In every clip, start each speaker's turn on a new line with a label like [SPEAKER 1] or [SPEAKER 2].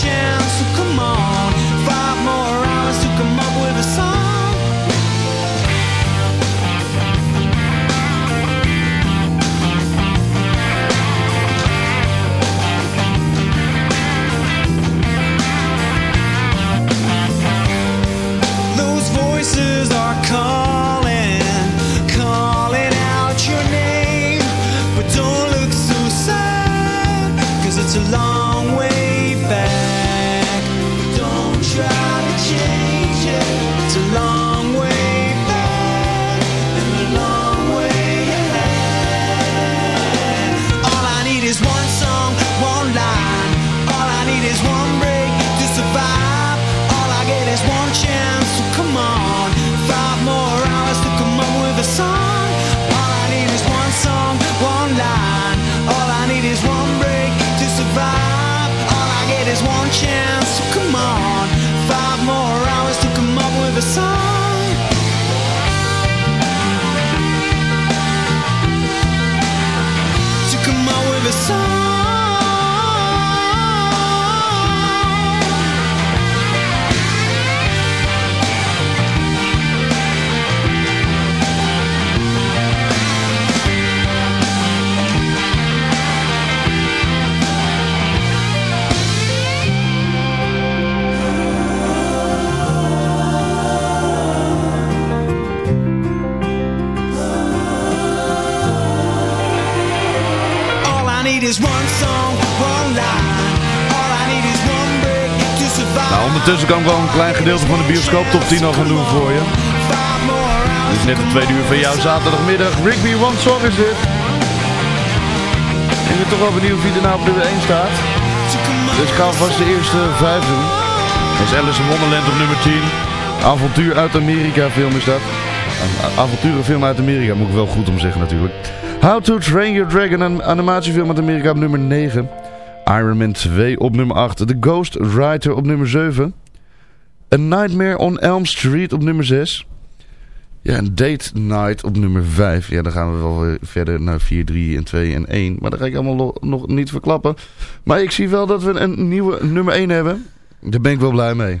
[SPEAKER 1] Kitchen klein gedeelte van de bioscoop top 10 al gaan doen voor je. Dit is net de tweede uur van jouw zaterdagmiddag. Rigby One Song is dit. Ik ben toch wel benieuwd wie er nou op nummer 1 staat. Dus ik ga alvast de eerste 5 doen. Dat is Alice in Wonderland op nummer 10. Avontuur uit Amerika film is dat. Avonturenfilm uit Amerika, moet ik wel goed om zeggen natuurlijk. How to Train Your Dragon, een animatiefilm uit Amerika op nummer 9. Iron Man 2 op nummer 8. The Ghost Rider op nummer 7. A Nightmare on Elm Street op nummer 6. Ja, een Date Night op nummer 5. Ja, dan gaan we wel weer verder naar 4, 3 en 2 en 1. Maar dat ga ik allemaal nog niet verklappen. Maar ik zie wel dat we een nieuwe nummer 1 hebben. Daar ben ik wel blij mee.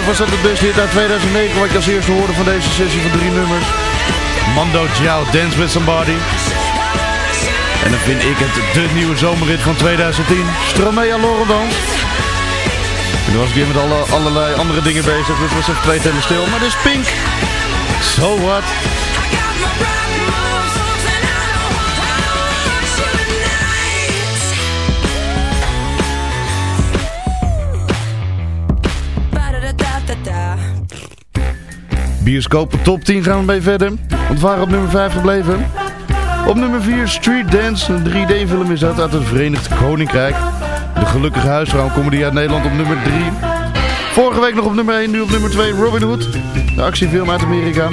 [SPEAKER 2] wat was dat het beste hit uit 2009 wat ik als eerste hoorde van deze sessie van drie nummers. Mando Jiao, Dance With Somebody. En dan vind ik het de nieuwe zomerrit van 2010. Stromea Laurendans. En was ik weer met alle, allerlei andere dingen bezig, dus was even twee stil. Maar dit is Pink. So what? Bioscoop top 10 gaan we mee verder. Want op nummer 5 gebleven. Op nummer 4 Street Dance, een 3D-film is dat uit het Verenigd Koninkrijk. De gelukkige huisvrouw, comedy uit Nederland op nummer 3. Vorige week nog op nummer 1, nu op nummer 2 Robin Hood, de actiefilm uit Amerika.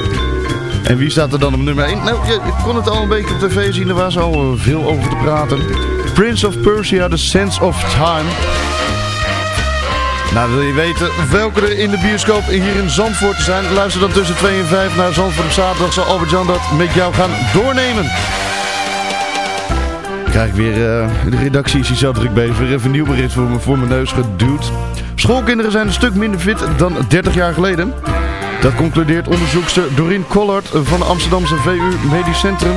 [SPEAKER 2] En wie staat er dan op nummer 1? Nou, je kon het al een beetje op tv zien, er was al veel over te praten. Prince of Persia, The Sense of Time. Nou, wil je weten welke er in de bioscoop hier in Zandvoort zijn? Luister dan tussen 2 en 5 naar Zandvoort op zaterdag. Zal Albert-Jan dat met jou gaan doornemen. Krijg ik weer, uh, de redactie is druk bezig. Weer even een nieuw bericht voor, me, voor mijn neus geduwd. Schoolkinderen zijn een stuk minder fit dan 30 jaar geleden. Dat concludeert onderzoekster Doreen Collard van de Amsterdamse VU Medisch Centrum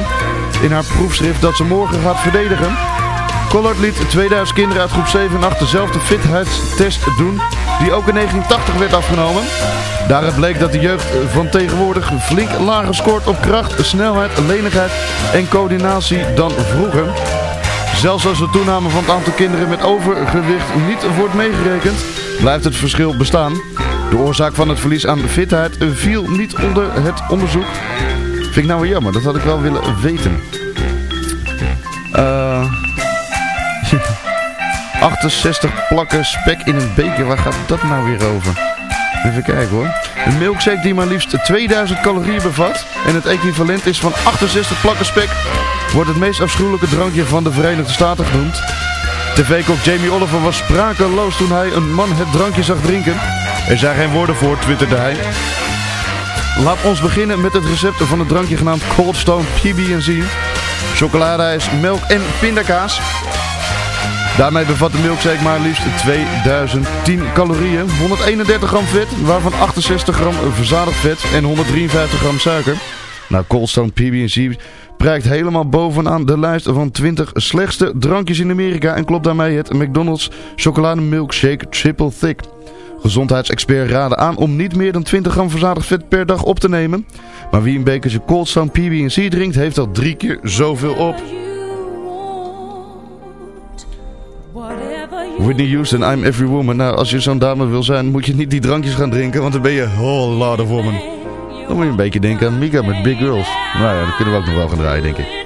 [SPEAKER 2] in haar proefschrift dat ze morgen gaat verdedigen. Collard liet 2000 kinderen uit groep 7 en 8 dezelfde fitheidstest doen die ook in 1980 werd afgenomen. Daaruit bleek dat de jeugd van tegenwoordig flink lager scoort op kracht, snelheid, lenigheid en coördinatie dan vroeger. Zelfs als de toename van het aantal kinderen met overgewicht niet wordt meegerekend, blijft het verschil bestaan. De oorzaak van het verlies aan fitheid viel niet onder het onderzoek. Vind ik nou weer jammer, dat had ik wel willen weten. 68 plakken spek in een beker. Waar gaat dat nou weer over? Even kijken hoor. Een milkshake die maar liefst 2000 calorieën bevat. En het equivalent is van 68 plakken spek. Wordt het meest afschuwelijke drankje van de Verenigde Staten genoemd. TV-kok Jamie Oliver was sprakeloos toen hij een man het drankje zag drinken. Er zijn geen woorden voor, twitterde hij. Laat ons beginnen met het recept van het drankje genaamd Cold Stone PB&C. Chocoladeijs, melk en pindakaas. Daarmee bevat de milkshake maar liefst 2010 calorieën, 131 gram vet, waarvan 68 gram verzadigd vet en 153 gram suiker. Nou, Cold Stone PB&C prijkt helemaal bovenaan de lijst van 20 slechtste drankjes in Amerika en klopt daarmee het McDonald's chocolade milkshake triple thick. Gezondheidsexperts raden aan om niet meer dan 20 gram verzadigd vet per dag op te nemen. Maar wie een bekertje Cold Stone PB&C drinkt, heeft al drie keer zoveel op. Whitney Houston, I'm Every Woman. Nou, als je zo'n dame wil zijn, moet je niet die drankjes gaan drinken, want dan ben je whole lot of woman. Dan moet je een beetje denken aan Mika met Big Girls. Nou ja, dat kunnen we ook nog wel gaan draaien, denk ik.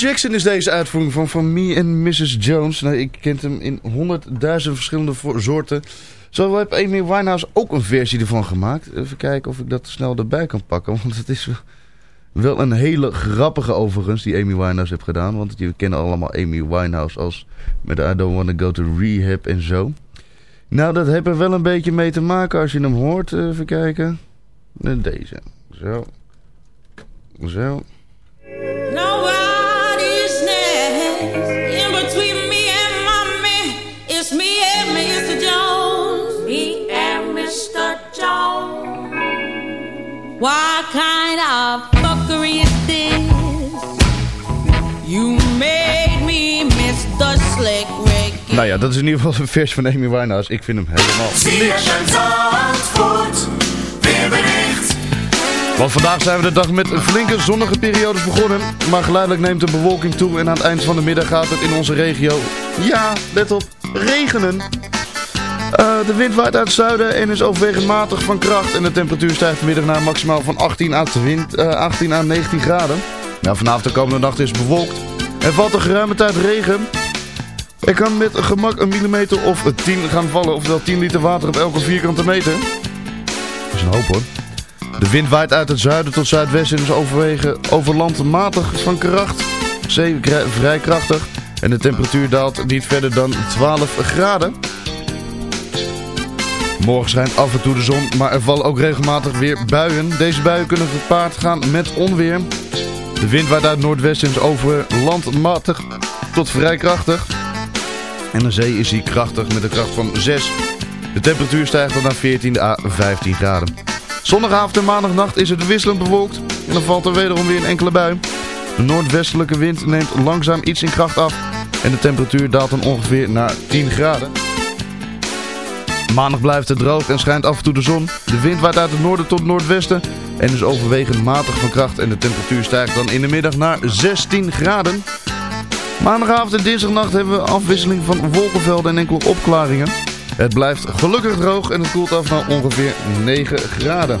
[SPEAKER 2] Jackson is deze uitvoering van, van Me and Mrs. Jones. Nou, ik kent hem in honderdduizend verschillende soorten. Zo heb Amy Winehouse ook een versie ervan gemaakt. Even kijken of ik dat snel erbij kan pakken. Want het is wel een hele grappige overigens die Amy Winehouse heeft gedaan. Want je kennen allemaal Amy Winehouse als met I Don't Wanna Go To Rehab en zo. Nou, dat heeft er wel een beetje mee te maken als je hem hoort. Even kijken. Deze. Zo. Zo.
[SPEAKER 3] What kind of fuckery is this? You made me miss the slick.
[SPEAKER 2] Nou ja, dat is in ieder geval een vers van Amy Winehouse. Ik vind hem helemaal niks. Want vandaag zijn we de dag met flinke zonnige periodes begonnen. Maar geleidelijk neemt de bewolking toe en aan het eind van de middag gaat het in onze regio, ja, let op, regenen. Uh, de wind waait uit het zuiden en is overwegend matig van kracht. En de temperatuur stijgt vanmiddag naar maximaal van 18 à, 20, uh, 18 à 19 graden. Nou, vanavond de komende nacht is bewolkt. Er valt een geruime tijd regen. Er kan met gemak een millimeter of 10 gaan vallen. Oftewel 10 liter water op elke vierkante meter. Dat is een hoop hoor. De wind waait uit het zuiden tot zuidwesten en is overwegen over land matig van kracht. Zee vrij krachtig. En de temperatuur daalt niet verder dan 12 graden. Morgen schijnt af en toe de zon, maar er vallen ook regelmatig weer buien. Deze buien kunnen gepaard gaan met onweer. De wind waait uit is over land matig tot vrij krachtig. En de zee is hier krachtig met een kracht van 6. De temperatuur stijgt dan naar 14 à 15 graden. Zondagavond en maandagnacht is het wisselend bewolkt en dan valt er wederom weer een enkele bui. De noordwestelijke wind neemt langzaam iets in kracht af en de temperatuur daalt dan ongeveer naar 10 graden. Maandag blijft het droog en schijnt af en toe de zon. De wind waait uit het noorden tot noordwesten en is overwegend matig van kracht. En de temperatuur stijgt dan in de middag naar 16 graden. Maandagavond en dinsdagnacht hebben we afwisseling van wolkenvelden en enkele opklaringen. Het blijft gelukkig droog en het koelt af naar ongeveer 9 graden.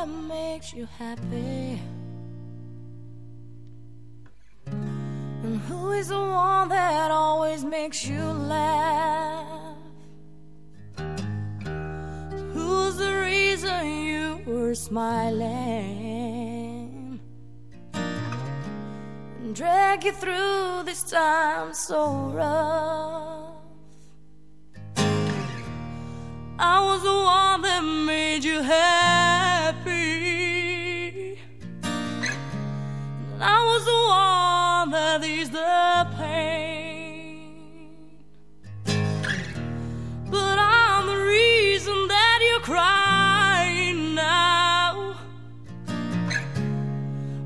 [SPEAKER 4] That makes you happy? And who is the one that always makes you laugh? Who's the reason you were smiling? And drag you through this time so rough. I was the one that made you happy. I was the one that eased the pain. But I'm the reason that you're crying now.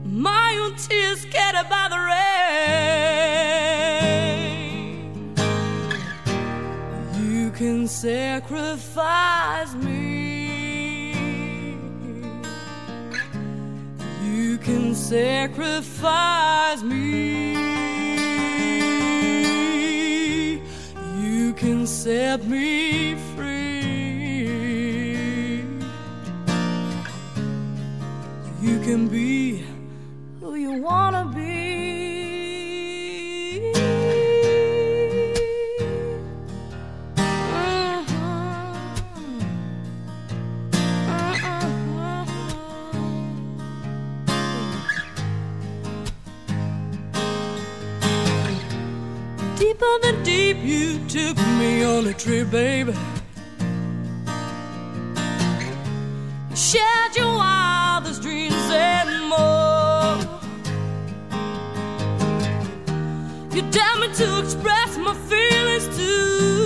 [SPEAKER 4] My own tears scattered by the sacrifice me. You can sacrifice me. You can set me free. Deep, you took me on a trip, baby. You shared your wildest dreams and more. You dared me to express my feelings to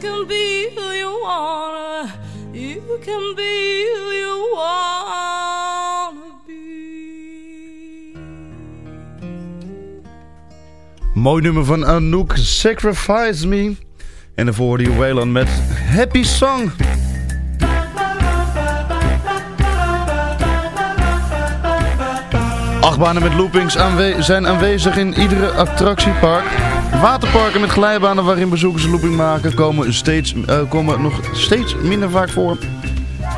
[SPEAKER 4] can be who you wanna, you can be who you wanna be.
[SPEAKER 2] Mooi nummer van Anouk, Sacrifice Me. En daarvoor je Waylon met Happy Song. Achtbanen met loopings zijn aanwezig in iedere attractiepark. Waterparken met glijbanen waarin bezoekers looping maken komen, steeds, eh, komen nog steeds minder vaak voor.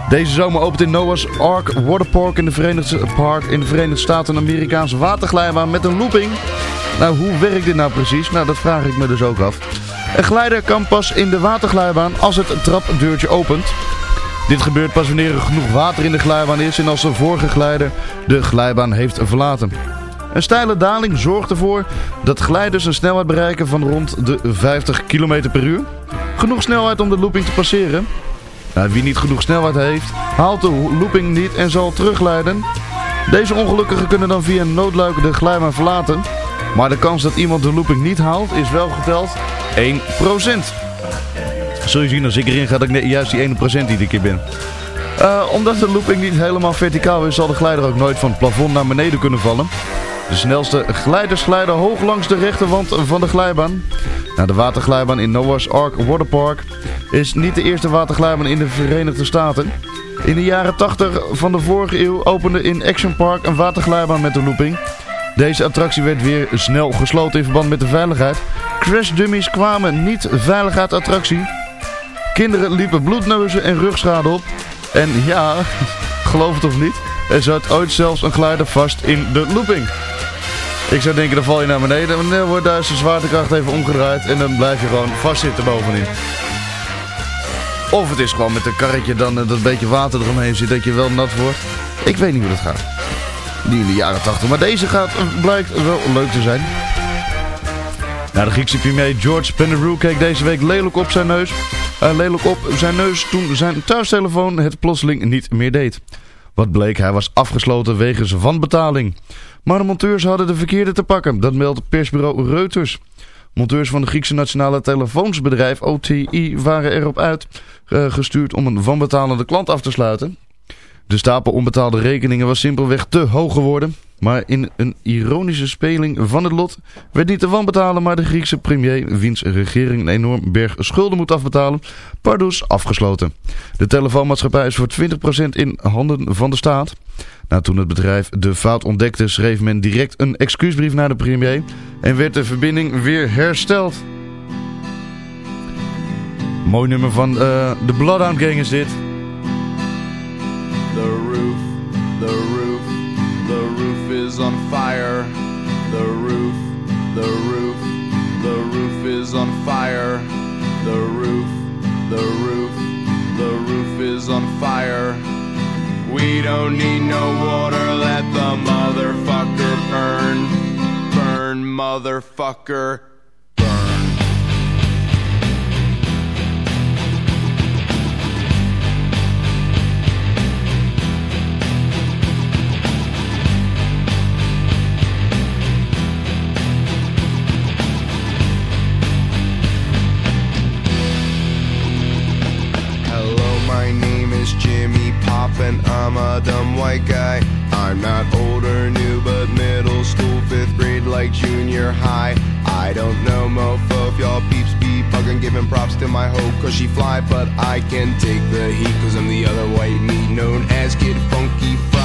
[SPEAKER 2] Deze zomer opent in Noah's Ark Waterpark in de Verenigde, Park in de Verenigde Staten een Amerikaanse waterglijbaan met een looping. Nou, hoe werkt dit nou precies? Nou, dat vraag ik me dus ook af. Een glijder kan pas in de waterglijbaan als het trapdeurtje opent. Dit gebeurt pas wanneer er genoeg water in de glijbaan is en als de vorige glijder de glijbaan heeft verlaten. Een steile daling zorgt ervoor dat glijders een snelheid bereiken van rond de 50 km per uur. Genoeg snelheid om de looping te passeren. Nou, wie niet genoeg snelheid heeft, haalt de looping niet en zal terugleiden. Deze ongelukkigen kunnen dan via een noodluik de glijbaan verlaten. Maar de kans dat iemand de looping niet haalt is wel geteld 1%. Zul je zien als ik erin ga dat ik juist die 1% die ik keer ben. Uh, omdat de looping niet helemaal verticaal is, zal de glijder ook nooit van het plafond naar beneden kunnen vallen. De snelste glijders glijden hoog langs de rechterwand van de glijbaan. Nou, de waterglijbaan in Noah's Ark Waterpark is niet de eerste waterglijbaan in de Verenigde Staten. In de jaren 80 van de vorige eeuw opende in Action Park een waterglijbaan met de looping. Deze attractie werd weer snel gesloten in verband met de veiligheid. Crash dummies kwamen niet veilig uit de attractie. Kinderen liepen bloedneuzen en rugschade op. En ja, geloof het of niet, er zat ooit zelfs een glijder vast in de looping. Ik zou denken, dan val je naar beneden. En dan wordt daar zijn zwaartekracht even omgedraaid. En dan blijf je gewoon vastzitten bovenin. Of het is gewoon met een karretje dan dat een beetje water eromheen zit. Dat je wel nat wordt. Ik weet niet hoe dat gaat. Die in de jaren 80. Maar deze gaat, blijkt wel leuk te zijn. Nou, de Griekse premier George Penderoo keek deze week lelijk op zijn neus. Uh, lelijk op zijn neus toen zijn thuistelefoon het plotseling niet meer deed. Wat bleek, hij was afgesloten wegens wanbetaling. Maar de monteurs hadden de verkeerde te pakken, dat meldt persbureau Reuters. Monteurs van de Griekse nationale telefoonsbedrijf OTI waren erop uitgestuurd om een wanbetalende klant af te sluiten. De stapel onbetaalde rekeningen was simpelweg te hoog geworden. Maar in een ironische speling van het lot werd niet de wanbetaler, maar de Griekse premier, wiens regering een enorm berg schulden moet afbetalen, pardoes afgesloten. De telefoonmaatschappij is voor 20% in handen van de staat. Nou, toen het bedrijf de fout ontdekte, schreef men direct een excuusbrief naar de premier en werd de verbinding weer hersteld. Mooi nummer van uh, de Bloodhound Gang is dit.
[SPEAKER 5] The roof, the roof, the roof is on fire. The roof, the roof, the roof is on fire. The roof, the roof, the roof is on fire. We don't need no water, let the motherfucker burn. Burn, motherfucker. And I'm a dumb white guy. I'm not old or new, but middle school, fifth grade, like junior high. I don't know, mofo, if y'all peeps be bugging, giving props to my hoe, cause she fly, but I can take the heat, cause I'm the other white meat known as Kid Funky.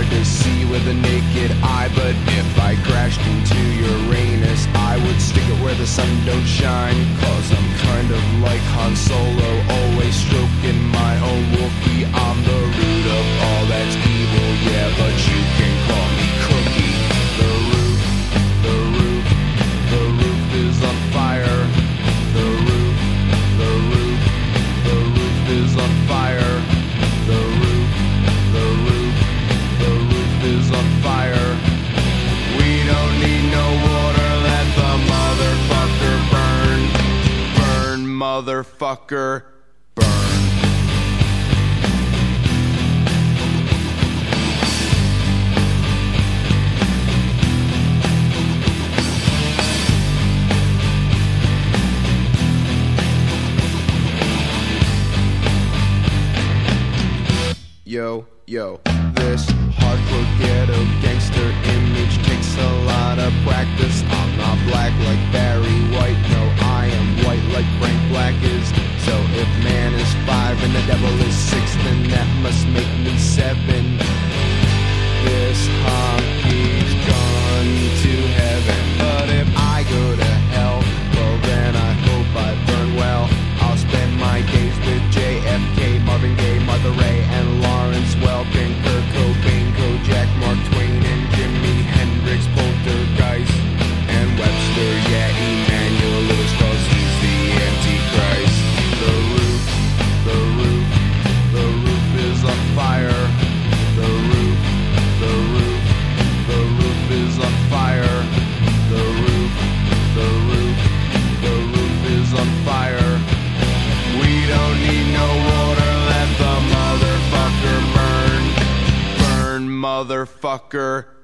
[SPEAKER 5] Hard to see with a naked eye, but if I crashed into Uranus, I would stick it where the sun don't shine, cause I'm kind of like Han Solo, always stroking my own Wookiee. I'm the root of all that's evil, yeah, but you motherfucker, burn. Yo, yo, this hardcore ghetto gangster image takes a lot of practice. I'm not black like Barry White, no, I white like Frank Black is. So if man is five and the devil is six, then that must make me seven. This hockey's gone to heaven, but if I go to hell, Tucker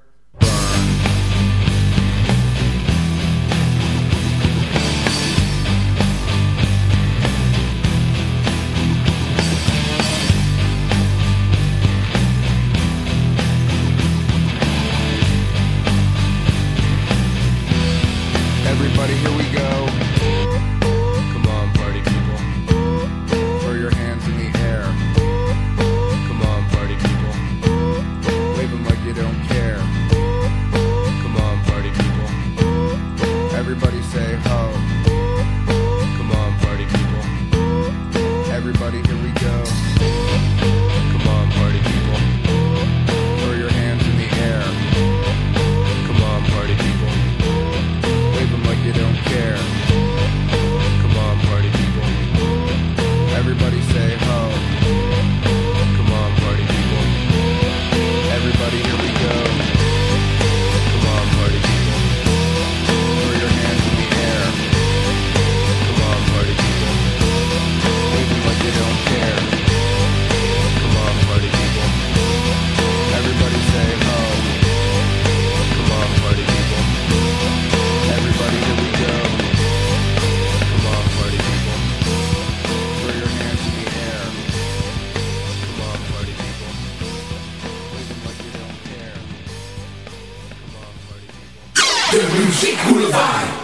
[SPEAKER 5] people.
[SPEAKER 6] De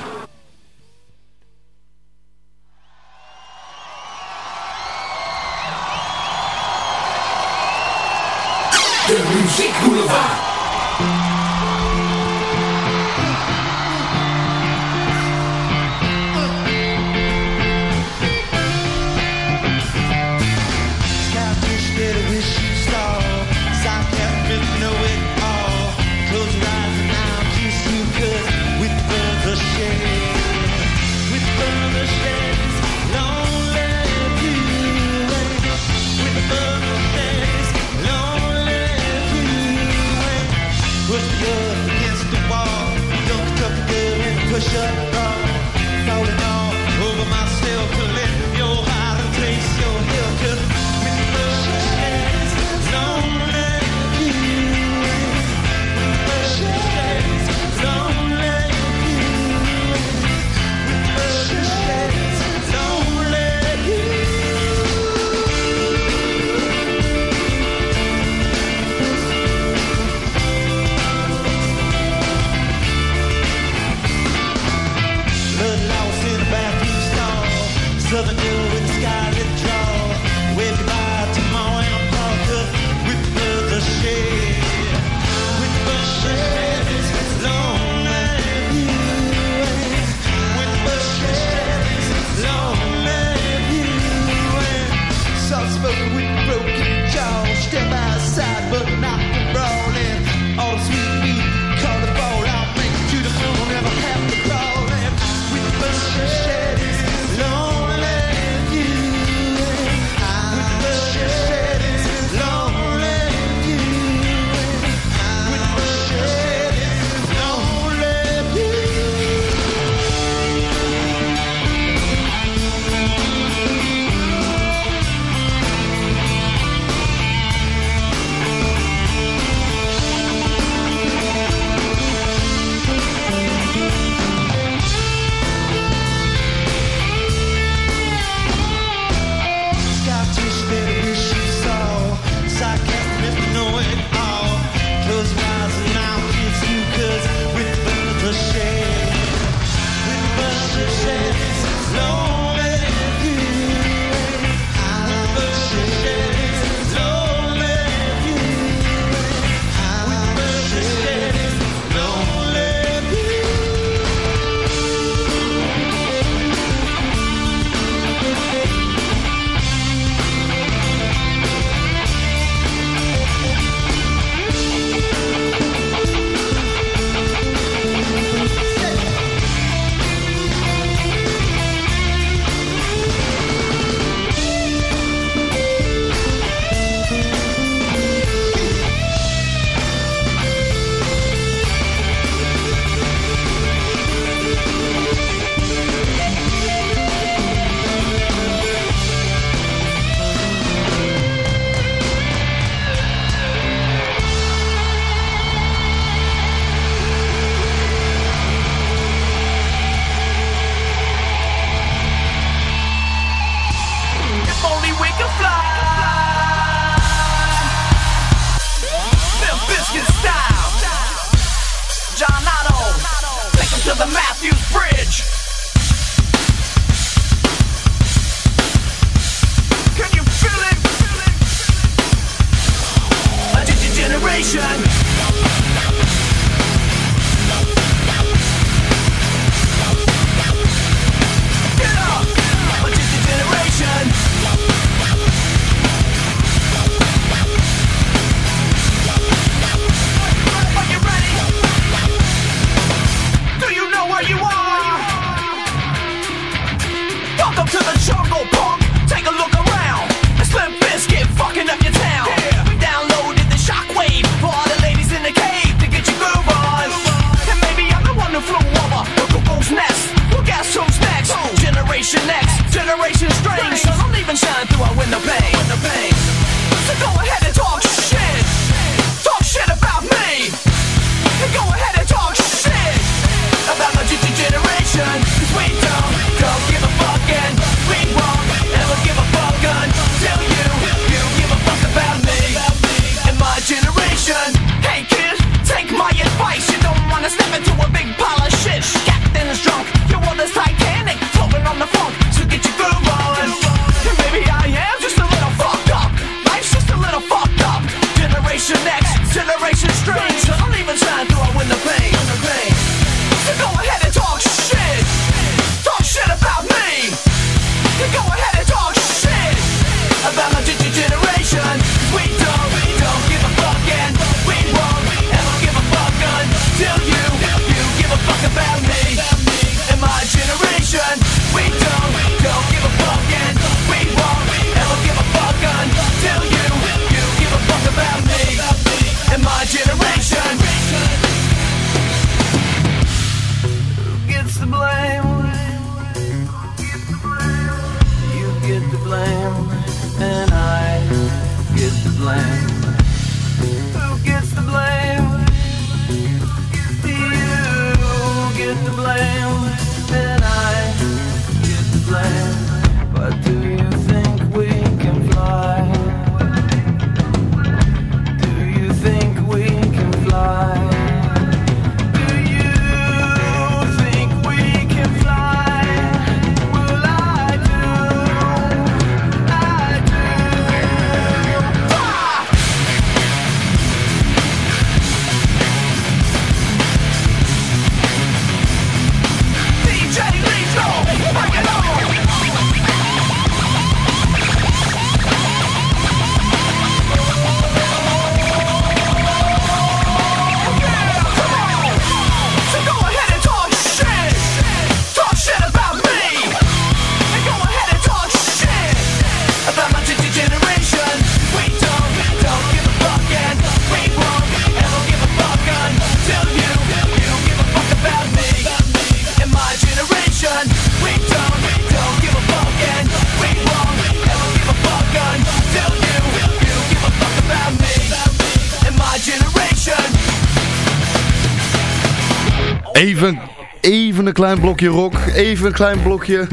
[SPEAKER 2] klein blokje rock. Even een klein blokje...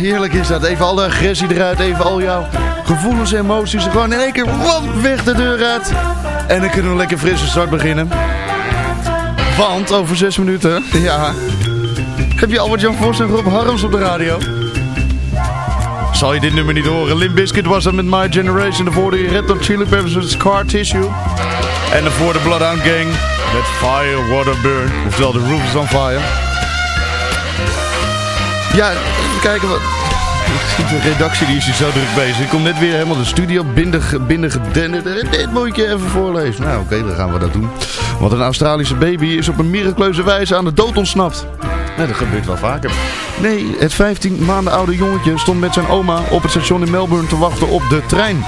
[SPEAKER 2] Heerlijk is dat. Even alle agressie eruit. Even al jouw gevoelens en emoties. Gewoon in één keer wam, weg de deur uit. En dan kunnen we lekker frisse start beginnen. Want over zes minuten, ja... Heb je Albert-Jan Vos en Rob Harms op de radio? Zal je dit nummer niet horen? Limp Bizkit was dat met My Generation. Daarvoor de Red Hot Chili Peppers met Scar Tissue. En daarvoor de Bloodhound Gang met Fire, Water, Burn. Oftewel de Roof is on Fire. Ja, even kijken wat... De redactie die is hier zo druk bezig. Ik kom net weer helemaal de studio binnen, binnen gedenderd. Dit moet ik je even voorlezen. Nou oké, dan gaan we dat doen. Want een Australische baby is op een miraculeuze wijze aan de dood ontsnapt. Nee, dat gebeurt wel vaker. Nee, het 15 maanden oude jongetje stond met zijn oma op het station in Melbourne te wachten op de trein.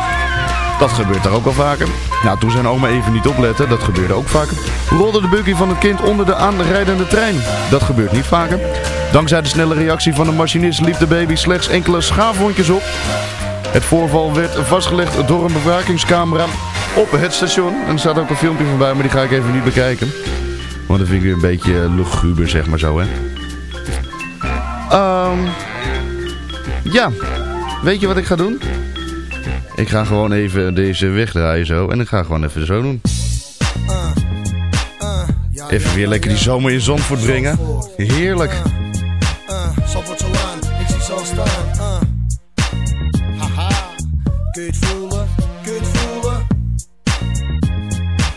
[SPEAKER 2] Dat gebeurt daar ook wel vaker. Nou, toen zijn oma even niet oplette, dat gebeurde ook vaker, rolde de buggy van het kind onder de aanrijdende trein. Dat gebeurt niet vaker. Dankzij de snelle reactie van de machinist liep de baby slechts enkele schaafwondjes op. Het voorval werd vastgelegd door een bewakingscamera op het station. En er staat ook een filmpje van bij, maar die ga ik even niet bekijken. Want dat vind ik weer een beetje luguber, zeg maar zo, hè. Ehm ja, weet je wat ik ga doen? Ik ga gewoon even deze wegdraaien zo. En ik ga gewoon even zo doen. Even weer lekker die zomer in Zandvoort brengen. Heerlijk.
[SPEAKER 7] Ik zie zo staan. Uh. Haha, kun je het voelen? Kun je het voelen?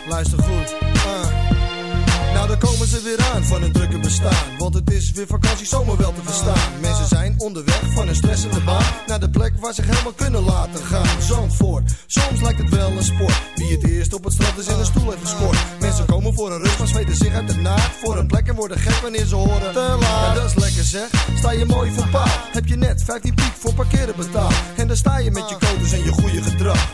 [SPEAKER 7] Luister goed. Uh. Nou, daar komen ze weer aan van hun drukke bestaan. Want het is weer vakantie zomer wel te verstaan. Mensen zijn onderweg van een stressende baan naar de plek waar ze helemaal kunnen laten gaan. Zandvoort, soms lijkt het wel een sport. Wie het eerst op het strand is in een stoel heeft gescoord. Mensen komen voor een rust, maar zweten zich uit de naad. Voor een plek en worden gek wanneer ze horen. Te laat. Ja, dat is lekker zeg. Sta je mooi voor paal. Heb je net 15 piek voor parkeren betaald. En dan sta je met je codes en je goede gedrag.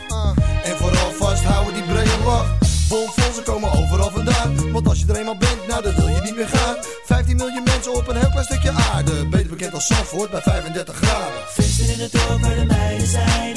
[SPEAKER 7] En vooral vasthouden die brede lach. Bomvol, ze komen overal vandaan. Want als je er eenmaal bent, nou dan wil je niet meer gaan. 15 miljoen mensen op een heel klein stukje aarde. Beter bekend als Zandvoort bij 35 graden.
[SPEAKER 8] Feesten in het dorp waar de meiden zijn.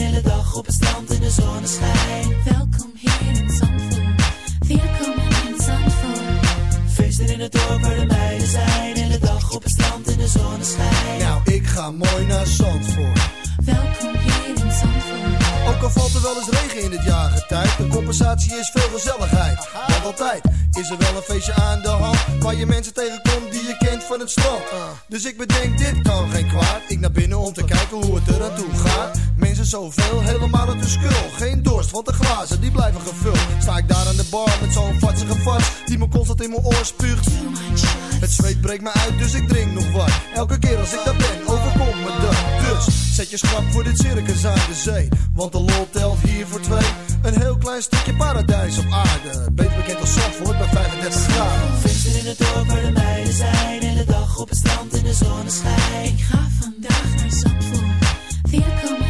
[SPEAKER 8] Op het strand in de zonneschijn.
[SPEAKER 9] Welkom hier in Zandvoort. Welkom in Zandvoort.
[SPEAKER 8] Feesten in het dorp waar de meiden zijn. Hele dag op het strand in de zonneschijn.
[SPEAKER 7] Nou, ik ga mooi naar Zandvoort.
[SPEAKER 9] Welkom hier in Zandvoort.
[SPEAKER 7] Ook al valt er wel eens regen in het jaargetijd. De compensatie is veel gezelligheid. Want altijd is er wel een feestje aan de hand. Waar je mensen tegenkomt die je kent van het strand. Dus ik bedenk, dit kan geen kwaad. Ik naar binnen om te kijken hoe het er aan toe gaat. Mensen zoveel, helemaal uit de skul. Geen dorst, want de glazen die blijven gevuld. Sta ik daar aan de bar met zo'n vatsige vast. Die me constant in mijn oor spuugt. Het zweet breekt me uit, dus ik drink nog wat. Elke keer als ik daar ben, overkomt me dat. Dus zet je schrap voor dit circus aan de zee. Want de lol telt hier voor twee. Een heel klein stukje paradijs op aarde. Beter bekend als Zandvoort bij 35 graden.
[SPEAKER 8] Feesten in het dorp waar de meiden zijn. Hele dag op het strand in de zonneschijn.
[SPEAKER 9] Ik ga vandaag naar Zandvoort. Zandvoort.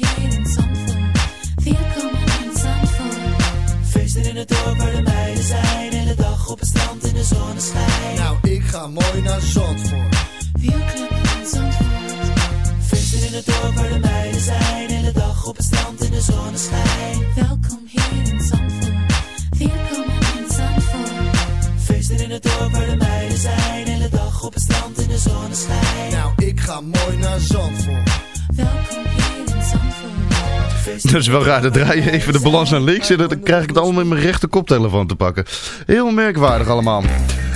[SPEAKER 9] in Zandvoort.
[SPEAKER 8] Feesten in het dorp waar de meiden zijn. Hele dag op het strand in de zonneschijn.
[SPEAKER 9] Welkom
[SPEAKER 2] Dat is wel raar, dan draai je even de balans naar links en dan krijg ik het allemaal met mijn rechter koptelefoon te pakken. Heel merkwaardig allemaal.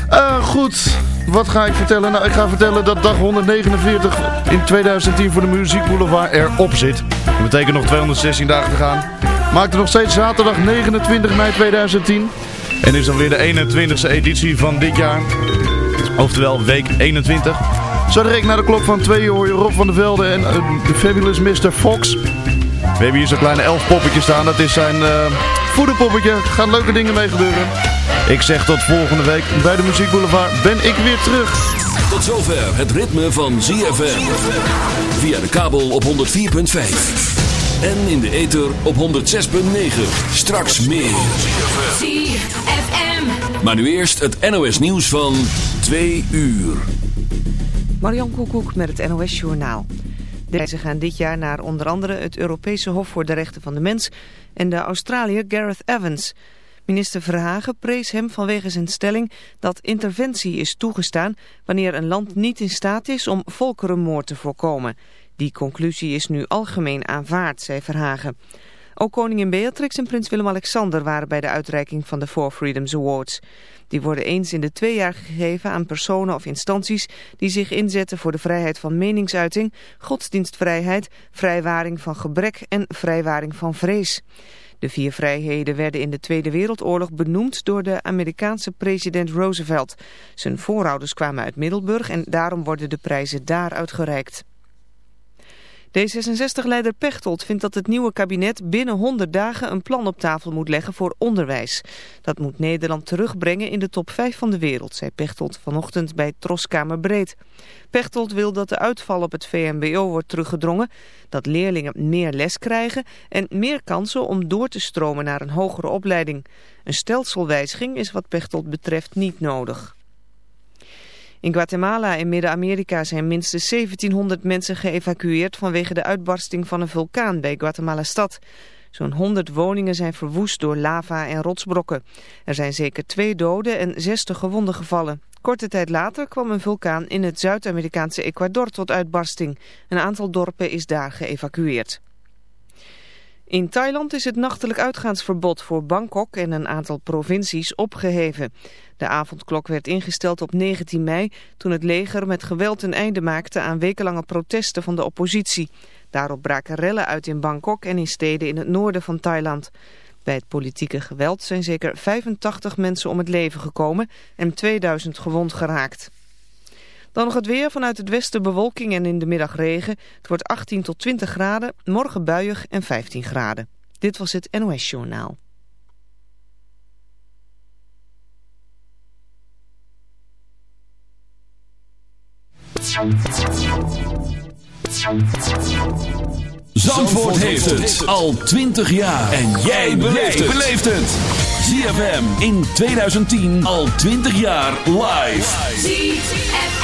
[SPEAKER 2] Eh, goed, wat ga ik vertellen? Nou, ik ga vertellen dat dag 149 in 2010 voor de Muziek Boulevard erop zit. Dat betekent nog 216 dagen te gaan. Maakte nog steeds zaterdag 29 mei 2010. En is dan weer de 21ste editie van dit jaar. Oftewel week 21. Zo direct naar de klok van 2 uur hoor je Rob van der Velde en uh, de Fabulous Mr. Fox. We hebben hier zo'n kleine elf poppetje staan. Dat is zijn uh, voederpoppetje. Er gaan leuke dingen mee gebeuren. Ik zeg tot volgende week. Bij de Muziek Boulevard ben ik weer terug.
[SPEAKER 10] Tot zover het ritme van ZFM. Via de kabel op 104.5. En in de ether op 106.9. Straks meer.
[SPEAKER 11] ZFM.
[SPEAKER 10] Maar nu eerst het NOS nieuws van 2 uur.
[SPEAKER 12] Marion Koekoek met het NOS Journaal. De reizen gaan dit jaar naar onder andere het Europese Hof voor de Rechten van de Mens en de Australiër Gareth Evans. Minister Verhagen prees hem vanwege zijn stelling dat interventie is toegestaan wanneer een land niet in staat is om volkerenmoord te voorkomen. Die conclusie is nu algemeen aanvaard, zei Verhagen. Ook koningin Beatrix en prins Willem-Alexander waren bij de uitreiking van de Four Freedoms Awards. Die worden eens in de twee jaar gegeven aan personen of instanties die zich inzetten voor de vrijheid van meningsuiting, godsdienstvrijheid, vrijwaring van gebrek en vrijwaring van vrees. De vier vrijheden werden in de Tweede Wereldoorlog benoemd door de Amerikaanse president Roosevelt. Zijn voorouders kwamen uit Middelburg en daarom worden de prijzen daar uitgereikt. D66-leider Pechtold vindt dat het nieuwe kabinet binnen 100 dagen een plan op tafel moet leggen voor onderwijs. Dat moet Nederland terugbrengen in de top 5 van de wereld, zei Pechtold vanochtend bij Troskamer Breed. Pechtold wil dat de uitval op het VMBO wordt teruggedrongen, dat leerlingen meer les krijgen en meer kansen om door te stromen naar een hogere opleiding. Een stelselwijziging is wat Pechtold betreft niet nodig. In Guatemala en Midden-Amerika zijn minstens 1700 mensen geëvacueerd vanwege de uitbarsting van een vulkaan bij Guatemala-stad. Zo'n 100 woningen zijn verwoest door lava en rotsbrokken. Er zijn zeker twee doden en 60 gewonden gevallen. Korte tijd later kwam een vulkaan in het Zuid-Amerikaanse Ecuador tot uitbarsting. Een aantal dorpen is daar geëvacueerd. In Thailand is het nachtelijk uitgaansverbod voor Bangkok en een aantal provincies opgeheven. De avondklok werd ingesteld op 19 mei toen het leger met geweld een einde maakte aan wekenlange protesten van de oppositie. Daarop braken rellen uit in Bangkok en in steden in het noorden van Thailand. Bij het politieke geweld zijn zeker 85 mensen om het leven gekomen en 2000 gewond geraakt. Dan nog het weer vanuit het westen bewolking en in de middag regen. Het wordt 18 tot 20 graden, morgen buiig en 15 graden. Dit was het NOS Journaal.
[SPEAKER 10] Zandvoort heeft het al 20 jaar. En jij beleeft het. ZFM in 2010 al 20 jaar live.
[SPEAKER 11] ZFM.